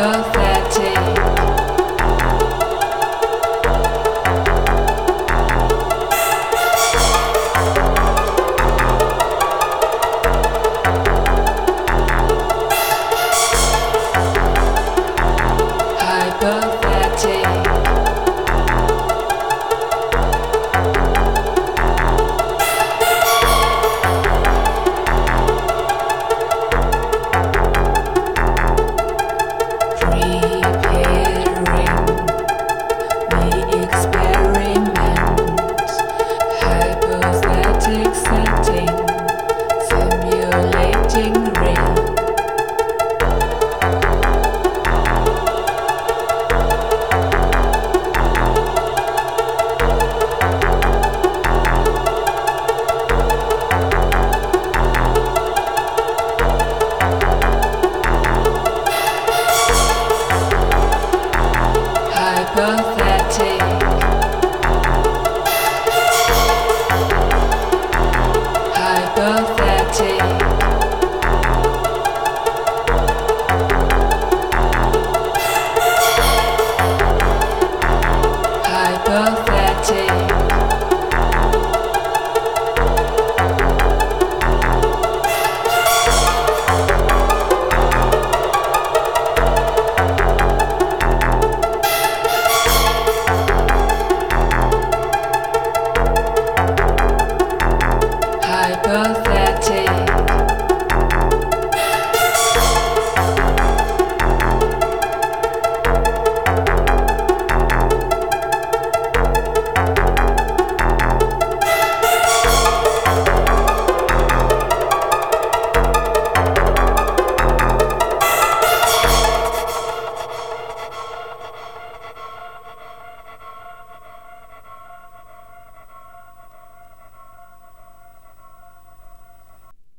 고맙습니다. podcast.